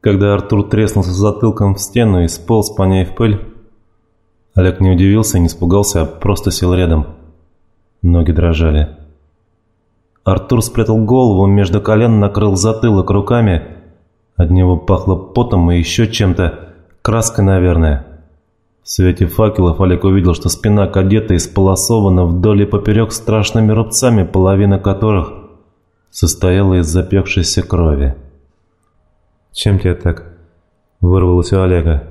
Когда Артур треснулся затылком в стену и сполз по ней в пыль, Олег не удивился и не испугался, а просто сел рядом. Ноги дрожали. Артур спрятал голову между колен, накрыл затылок руками. От него пахло потом и еще чем-то, краской, наверное. В свете факелов Олег увидел, что спина кадета исполосована вдоль и поперек страшными рубцами, половина которых состояла из запекшейся крови. «Чем тебе так?» – вырвалось у Олега.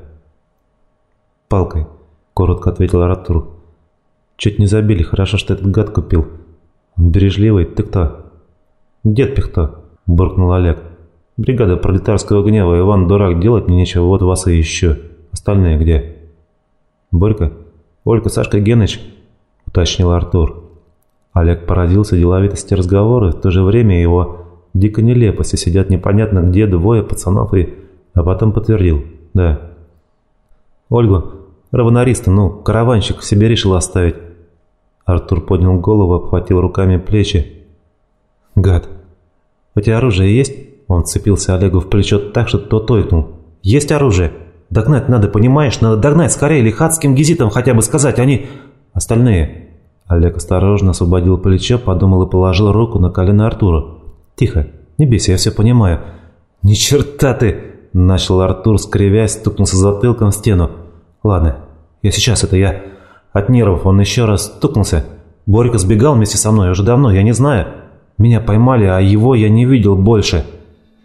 «Палкой», – коротко ответил Артур. «Чуть не забили, хорошо, что этот гад купил. Он бережливый, ты кто?» «Дед Пихто», – буркнул Олег. «Бригада пролетарского гнева, Иван дурак, делать мне нечего, вот вас и ищу. Остальные где?» «Борька? Ольга, Сашка, Геныч?» – уточнил Артур. Олег поразился деловитости разговора, в то же время его дико нелепости сидят непонятно где двое пацанов и... А потом подтвердил. Да. Ольгу, равонариста, ну, караванщик, себе решил оставить. Артур поднял голову, обхватил руками плечи. Гад. У тебя оружие есть? Он цепился Олегу в плечо так, что тот ойкнул. Есть оружие? Догнать надо, понимаешь? Надо догнать скорее лихатским гизитам хотя бы сказать. Они... Остальные... Олег осторожно освободил плечо, подумал и положил руку на колено Артура. «Тихо, не бейся, я все понимаю». «Ни черта ты!» – начал Артур, скривясь, стукнулся затылком в стену. «Ладно, я сейчас, это я...» От нервов он еще раз стукнулся. Борька сбегал вместе со мной уже давно, я не знаю. Меня поймали, а его я не видел больше.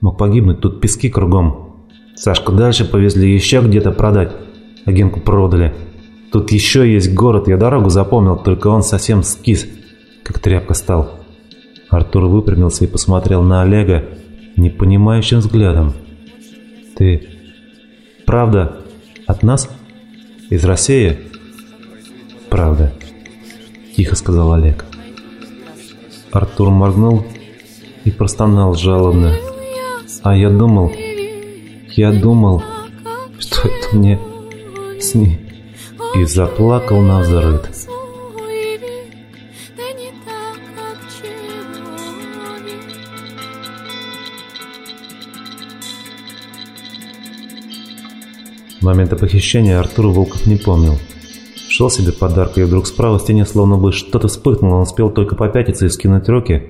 Мог погибнуть, тут пески кругом. Сашку дальше повезли еще где-то продать. Агентку продали. Тут еще есть город, я дорогу запомнил, только он совсем скис, как тряпка стал. Артур выпрямился и посмотрел на Олега непонимающим взглядом. «Ты правда от нас? Из России?» «Правда», – тихо сказал Олег. Артур моргнул и простонал жалобно. «А я думал, я думал, что это мне с ней...» И заплакал на взрыв. Момента похищения Артур Волков не помнил. Шел себе подарка, и вдруг справа в стене словно бы что-то вспыхнуло, он успел только попятиться и скинуть руки.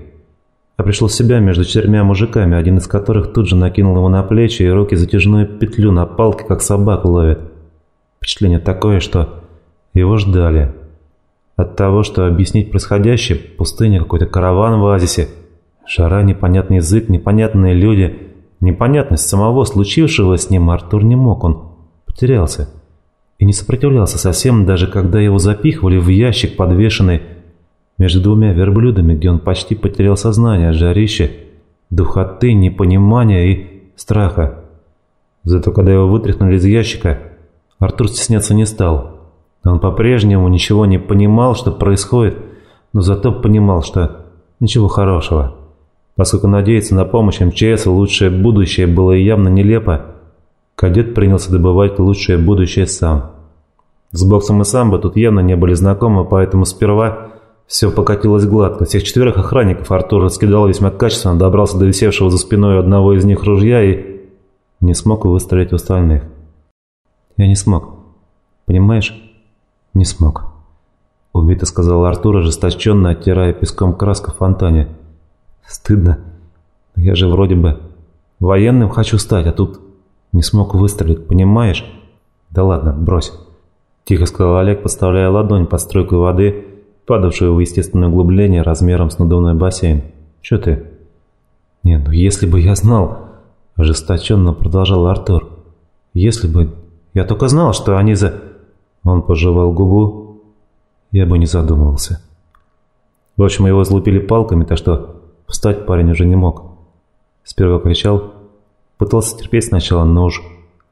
А пришел в себя между четырьмя мужиками, один из которых тут же накинул ему на плечи и руки затяжную петлю на палке, как собак ловит. Впечатление такое, что его ждали. От того, что объяснить происходящее, пустыня, какой-то караван в оазисе, жара, непонятный язык, непонятные люди, непонятность самого случившего с ним Артур не мог, он Потерялся. И не сопротивлялся совсем, даже когда его запихивали в ящик, подвешенный между двумя верблюдами, где он почти потерял сознание от жарища, духоты, непонимания и страха. Зато когда его вытряхнули из ящика, Артур стесняться не стал. Он по-прежнему ничего не понимал, что происходит, но зато понимал, что ничего хорошего. Поскольку надеяться на помощь МЧС и лучшее будущее было явно нелепо, Кадет принялся добывать лучшее будущее сам. С боксом и самбо тут явно не были знакомы, поэтому сперва все покатилось гладко. Всех четверых охранников Артур раскидал весьма качественно, добрался до висевшего за спиной одного из них ружья и не смог выстрелить в остальных. «Я не смог. Понимаешь? Не смог», — убито сказал Артур, ожесточенно оттирая песком краску в фонтане. «Стыдно. Я же вроде бы военным хочу стать, а тут не смог выстрелить, понимаешь? Да ладно, брось. Тихо сказал Олег, подставляя ладонь под струйку воды, падавшую в естественное углубление размером с надувной бассейн. Че ты? Не, ну если бы я знал, ожесточенно продолжал Артур. Если бы... Я только знал, что они за... Он пожевал губу. Я бы не задумывался. В общем, его излупили палками, так что встать парень уже не мог. Сперва кричал, Пытался терпеть сначала, но уж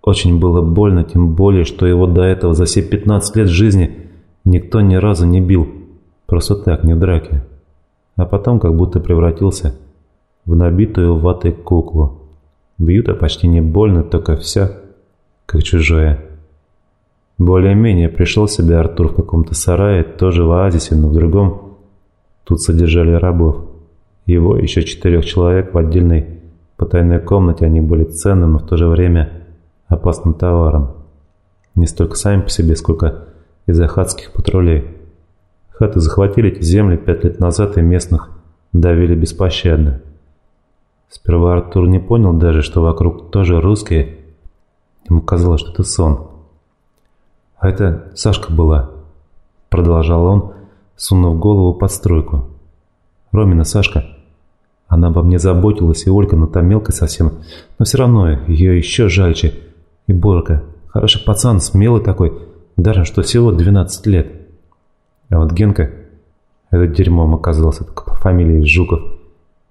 очень было больно, тем более, что его до этого за все 15 лет жизни никто ни разу не бил. Просто так, не в драке. А потом как будто превратился в набитую ватой куклу. Бьют, а почти не больно, только все как чужое. Более-менее пришел себе Артур в каком-то сарае, тоже в оазисе, но в другом. Тут содержали рабов. Его еще четырех человек в отдельной потайной комнате они были ценным, но в то же время опасным товаром. Не столько сами по себе, сколько из-за хатских патрулей. Хаты захватили эти земли пять лет назад и местных давили беспощадно. Сперва Артур не понял даже, что вокруг тоже русские. Ему казалось, что это сон. «А это Сашка была», — продолжал он, сунув голову под стройку. «Ромина Сашка. Она обо мне заботилась, и Ольга, ну там мелкая совсем, но все равно ее еще жальче. И Борка, хороший пацан, смелый такой, даже что всего 12 лет. А вот Генка, этот дерьмом оказался, только по фамилии Жуков.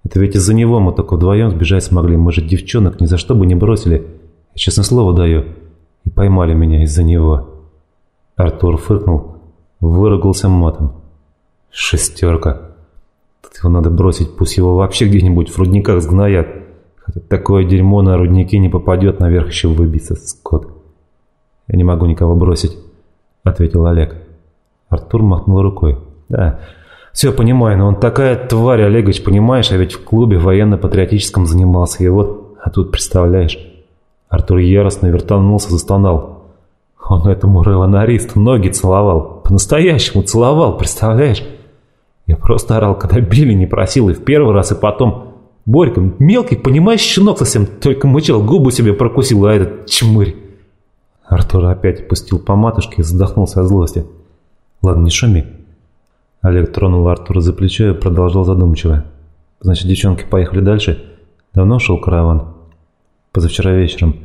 Это ведь из-за него мы только вдвоем сбежать смогли, мы же девчонок ни за что бы не бросили. Я честное слово даю. И поймали меня из-за него. Артур фыркнул, выругался матом. Шестерка. Тут его надо бросить, пусть его вообще где-нибудь в рудниках сгноят. Хотя такое дерьмо на рудники не попадет, наверх еще выбиться, скот. Я не могу никого бросить, ответил Олег. Артур махнул рукой. Да, все понимаю, но он такая тварь, Олегович, понимаешь, а ведь в клубе военно-патриотическом занимался, и вот, а тут представляешь. Артур яростно вертанулся, застонал. Он этому ревонаристу ноги целовал. По-настоящему целовал, представляешь? Я просто орал, когда били, не просил, и в первый раз, и потом... Борька, мелкий, понимаешь, щенок совсем, только мычал, губу себе прокусил, а этот чмырь. Артур опять пустил по матушке и задохнулся от злости. Ладно, не шуми. Олег тронул Артура за плечо и продолжал задумчиво. Значит, девчонки поехали дальше? Давно шел караван? Позавчера вечером.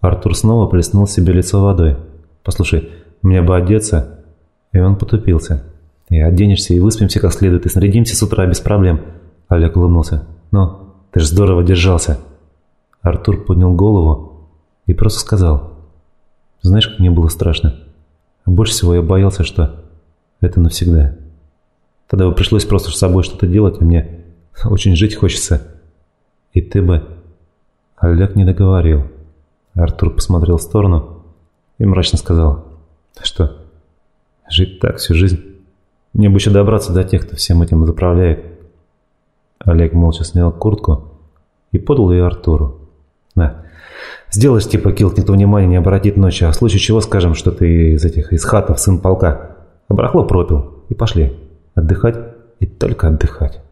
Артур снова плеснул себе лицо водой. Послушай, мне бы одеться. И он потупился. И оденешься, и выспимся как следует, и снарядимся с утра без проблем. Олег улыбнулся. Ну, ты же здорово держался. Артур поднял голову и просто сказал. Знаешь, как мне было страшно? Больше всего я боялся, что это навсегда. Тогда бы пришлось просто с собой что-то делать, а мне очень жить хочется. И ты бы... Олег не договорил. Артур посмотрел в сторону и мрачно сказал. Что? Жить так всю жизнь? Мне бы еще добраться до тех, кто всем этим заправляет. Олег молча снял куртку и подал ее Артуру. На, сделаешь типа килт, никто внимания не обратит ночью, а в случае чего скажем, что ты из этих, из хатов сын полка. А барахло пропил. И пошли. Отдыхать и только отдыхать.